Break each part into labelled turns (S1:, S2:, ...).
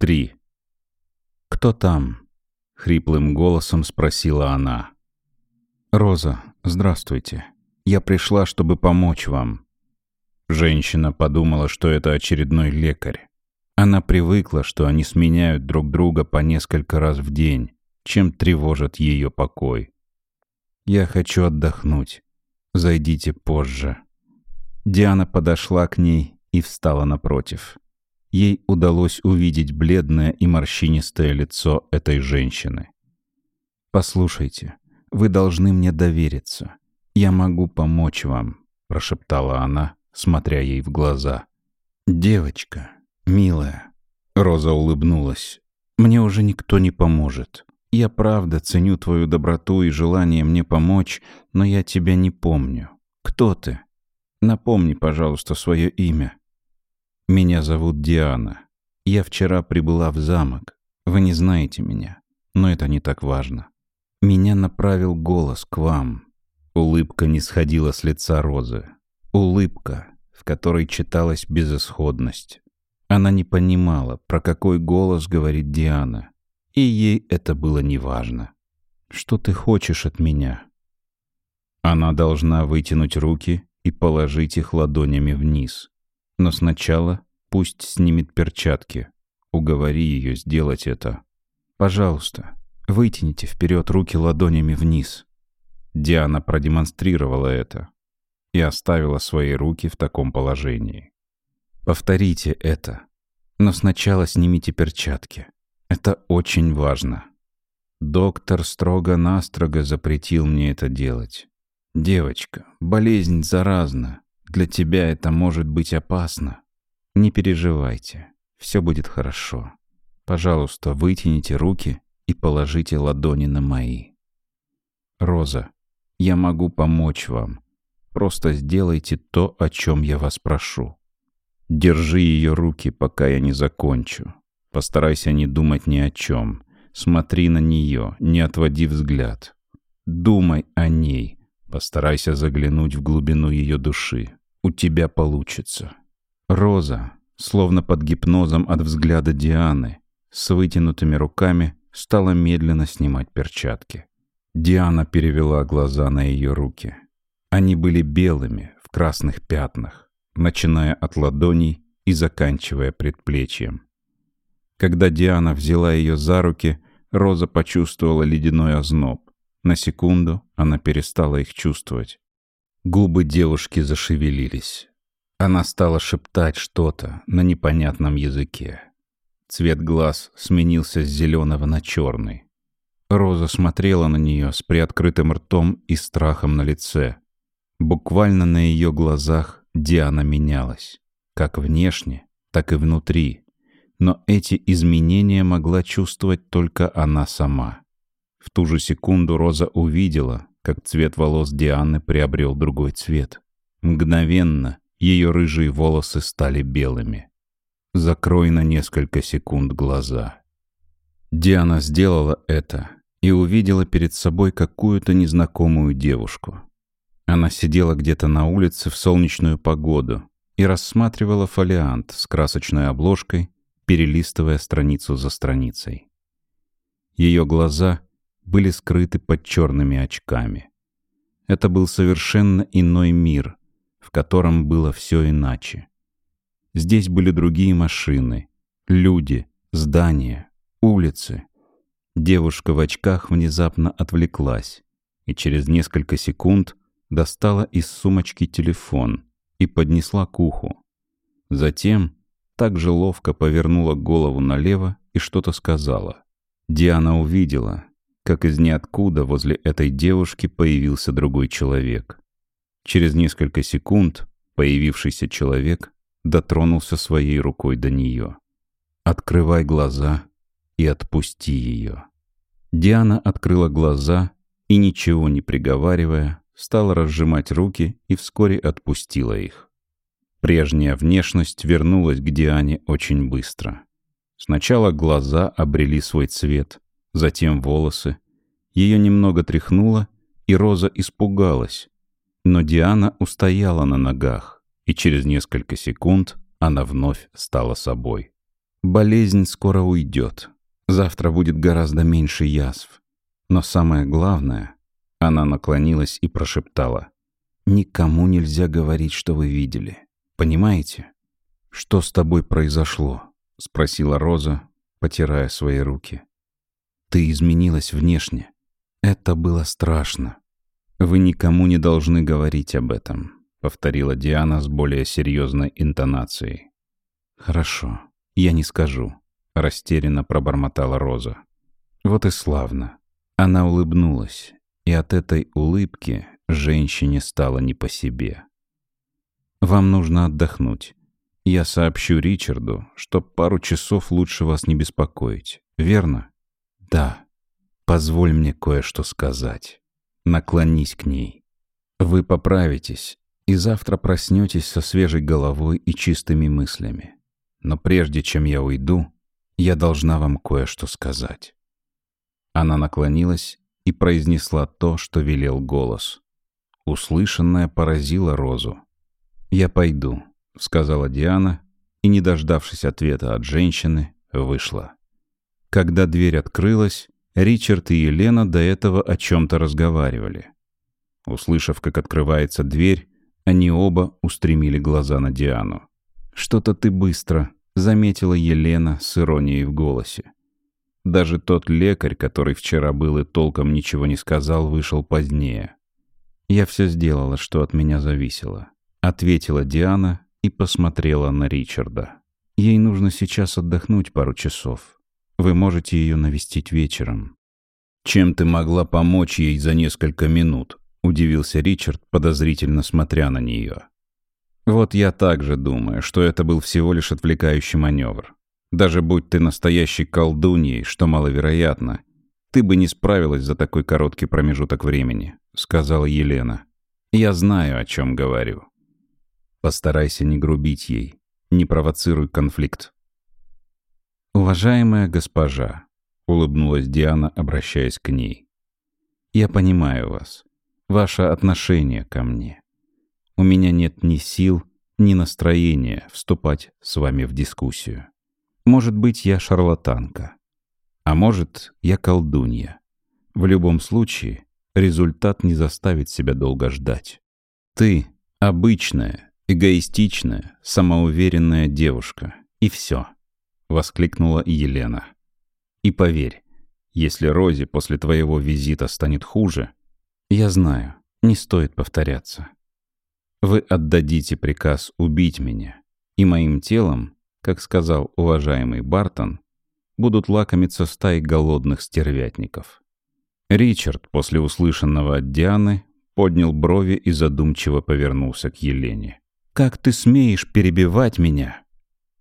S1: 3. «Кто там?» — хриплым голосом спросила она. «Роза, здравствуйте. Я пришла, чтобы помочь вам». Женщина подумала, что это очередной лекарь. Она привыкла, что они сменяют друг друга по несколько раз в день, чем тревожат ее покой. «Я хочу отдохнуть. Зайдите позже». Диана подошла к ней и встала напротив ей удалось увидеть бледное и морщинистое лицо этой женщины. «Послушайте, вы должны мне довериться. Я могу помочь вам», — прошептала она, смотря ей в глаза. «Девочка, милая», — Роза улыбнулась, — «мне уже никто не поможет. Я правда ценю твою доброту и желание мне помочь, но я тебя не помню. Кто ты? Напомни, пожалуйста, свое имя». «Меня зовут Диана. Я вчера прибыла в замок. Вы не знаете меня, но это не так важно. Меня направил голос к вам». Улыбка не сходила с лица Розы. Улыбка, в которой читалась безысходность. Она не понимала, про какой голос говорит Диана, и ей это было неважно. «Что ты хочешь от меня?» Она должна вытянуть руки и положить их ладонями вниз. Но сначала пусть снимет перчатки. Уговори ее сделать это. Пожалуйста, вытяните вперед руки ладонями вниз. Диана продемонстрировала это и оставила свои руки в таком положении. Повторите это, но сначала снимите перчатки. Это очень важно. Доктор строго-настрого запретил мне это делать. Девочка, болезнь заразна. Для тебя это может быть опасно. Не переживайте, все будет хорошо. Пожалуйста, вытяните руки и положите ладони на мои. Роза, я могу помочь вам. Просто сделайте то, о чем я вас прошу. Держи ее руки, пока я не закончу. Постарайся не думать ни о чем. Смотри на нее, не отводи взгляд. Думай о ней. Постарайся заглянуть в глубину ее души. У тебя получится. Роза, словно под гипнозом от взгляда Дианы, с вытянутыми руками, стала медленно снимать перчатки. Диана перевела глаза на ее руки. Они были белыми, в красных пятнах, начиная от ладоней и заканчивая предплечьем. Когда Диана взяла ее за руки, Роза почувствовала ледяной озноб. На секунду она перестала их чувствовать. Губы девушки зашевелились. Она стала шептать что-то на непонятном языке. Цвет глаз сменился с зеленого на черный. Роза смотрела на нее с приоткрытым ртом и страхом на лице. Буквально на ее глазах Диана менялась. Как внешне, так и внутри. Но эти изменения могла чувствовать только она сама. В ту же секунду Роза увидела, как цвет волос Дианы приобрел другой цвет. Мгновенно ее рыжие волосы стали белыми. Закрой на несколько секунд глаза. Диана сделала это и увидела перед собой какую-то незнакомую девушку. Она сидела где-то на улице в солнечную погоду и рассматривала фолиант с красочной обложкой, перелистывая страницу за страницей. Ее глаза были скрыты под черными очками. Это был совершенно иной мир, в котором было все иначе. Здесь были другие машины, люди, здания, улицы. Девушка в очках внезапно отвлеклась и через несколько секунд достала из сумочки телефон и поднесла к уху. Затем также ловко повернула голову налево и что-то сказала. Диана увидела, как из ниоткуда возле этой девушки появился другой человек. Через несколько секунд появившийся человек дотронулся своей рукой до нее. «Открывай глаза и отпусти ее». Диана открыла глаза и, ничего не приговаривая, стала разжимать руки и вскоре отпустила их. Прежняя внешность вернулась к Диане очень быстро. Сначала глаза обрели свой цвет, затем волосы. Ее немного тряхнуло, и Роза испугалась, но Диана устояла на ногах, и через несколько секунд она вновь стала собой. Болезнь скоро уйдет. Завтра будет гораздо меньше язв. Но самое главное, она наклонилась и прошептала. Никому нельзя говорить, что вы видели. Понимаете? Что с тобой произошло? Спросила Роза, потирая свои руки. Ты изменилась внешне. Это было страшно. Вы никому не должны говорить об этом, повторила Диана с более серьезной интонацией. Хорошо, я не скажу, растерянно пробормотала Роза. Вот и славно. Она улыбнулась, и от этой улыбки женщине стало не по себе. «Вам нужно отдохнуть. Я сообщу Ричарду, что пару часов лучше вас не беспокоить. Верно?» «Да. Позволь мне кое-что сказать. Наклонись к ней. Вы поправитесь, и завтра проснетесь со свежей головой и чистыми мыслями. Но прежде чем я уйду, я должна вам кое-что сказать». Она наклонилась и произнесла то, что велел голос. Услышанное поразило Розу. «Я пойду», — сказала Диана, и, не дождавшись ответа от женщины, вышла. Когда дверь открылась, Ричард и Елена до этого о чем-то разговаривали. Услышав, как открывается дверь, они оба устремили глаза на Диану. «Что-то ты быстро», — заметила Елена с иронией в голосе. Даже тот лекарь, который вчера был и толком ничего не сказал, вышел позднее. «Я все сделала, что от меня зависело», — ответила Диана и посмотрела на Ричарда. «Ей нужно сейчас отдохнуть пару часов. Вы можете ее навестить вечером». «Чем ты могла помочь ей за несколько минут?» — удивился Ричард, подозрительно смотря на нее. «Вот я также думаю, что это был всего лишь отвлекающий маневр. Даже будь ты настоящей колдуньей, что маловероятно, ты бы не справилась за такой короткий промежуток времени», — сказала Елена. «Я знаю, о чем говорю. Постарайся не грубить ей, не провоцируй конфликт». «Уважаемая госпожа», — улыбнулась Диана, обращаясь к ней, — «я понимаю вас, ваше отношение ко мне. У меня нет ни сил, ни настроения вступать с вами в дискуссию. Может быть, я шарлатанка. А может, я колдунья. В любом случае, результат не заставит себя долго ждать. Ты — обычная, эгоистичная, самоуверенная девушка. И все. Воскликнула Елена. И поверь, если Розе после твоего визита станет хуже, я знаю, не стоит повторяться. Вы отдадите приказ убить меня, и моим телом как сказал уважаемый Бартон, будут лакомиться стаи голодных стервятников. Ричард после услышанного от Дианы поднял брови и задумчиво повернулся к Елене. «Как ты смеешь перебивать меня?»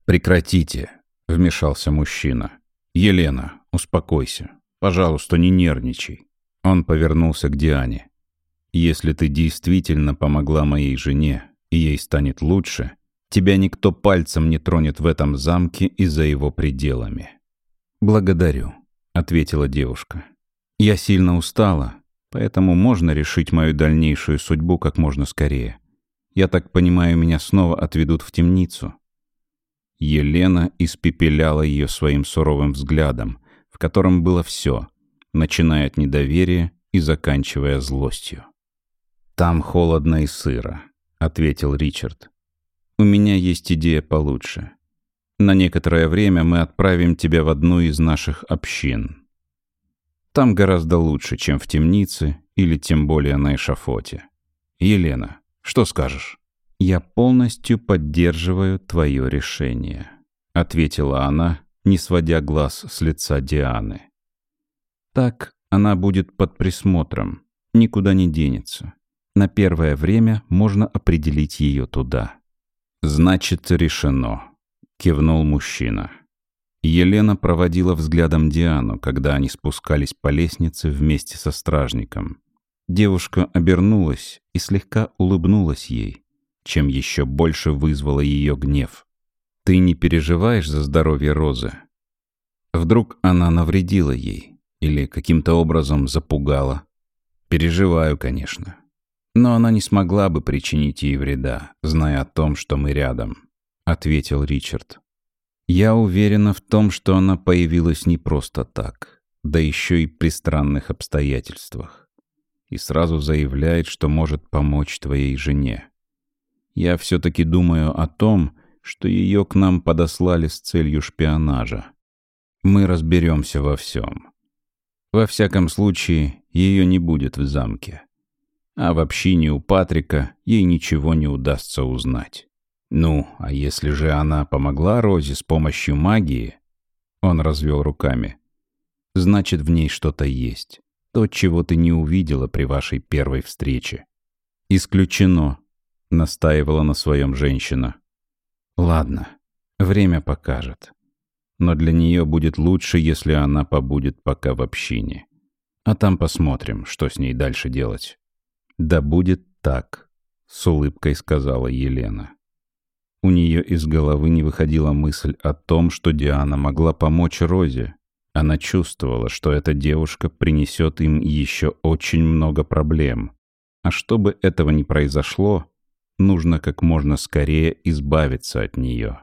S1: «Прекратите», — вмешался мужчина. «Елена, успокойся. Пожалуйста, не нервничай». Он повернулся к Диане. «Если ты действительно помогла моей жене, и ей станет лучше, Тебя никто пальцем не тронет в этом замке и за его пределами». «Благодарю», — ответила девушка. «Я сильно устала, поэтому можно решить мою дальнейшую судьбу как можно скорее. Я так понимаю, меня снова отведут в темницу». Елена испепеляла ее своим суровым взглядом, в котором было все, начиная от недоверия и заканчивая злостью. «Там холодно и сыро», — ответил Ричард. У меня есть идея получше. На некоторое время мы отправим тебя в одну из наших общин. Там гораздо лучше, чем в темнице или тем более на эшафоте. Елена, что скажешь? Я полностью поддерживаю твое решение, ответила она, не сводя глаз с лица Дианы. Так она будет под присмотром, никуда не денется. На первое время можно определить ее туда. «Значит, решено», — кивнул мужчина. Елена проводила взглядом Диану, когда они спускались по лестнице вместе со стражником. Девушка обернулась и слегка улыбнулась ей, чем еще больше вызвала ее гнев. «Ты не переживаешь за здоровье Розы?» Вдруг она навредила ей или каким-то образом запугала? «Переживаю, конечно. Но она не смогла бы причинить ей вреда, зная о том, что мы рядом», — ответил Ричард. Я уверена в том, что она появилась не просто так, да еще и при странных обстоятельствах. И сразу заявляет, что может помочь твоей жене. Я все-таки думаю о том, что ее к нам подослали с целью шпионажа. Мы разберемся во всем. Во всяком случае, ее не будет в замке. А в общине у Патрика ей ничего не удастся узнать. Ну, а если же она помогла Розе с помощью магии, он развел руками, значит, в ней что-то есть. То, чего ты не увидела при вашей первой встрече. Исключено, настаивала на своем женщина. Ладно, время покажет. Но для нее будет лучше, если она побудет пока в общине. А там посмотрим, что с ней дальше делать. Да будет так, с улыбкой сказала Елена. У нее из головы не выходила мысль о том, что Диана могла помочь Розе. Она чувствовала, что эта девушка принесет им еще очень много проблем. А чтобы этого не произошло, нужно как можно скорее избавиться от нее.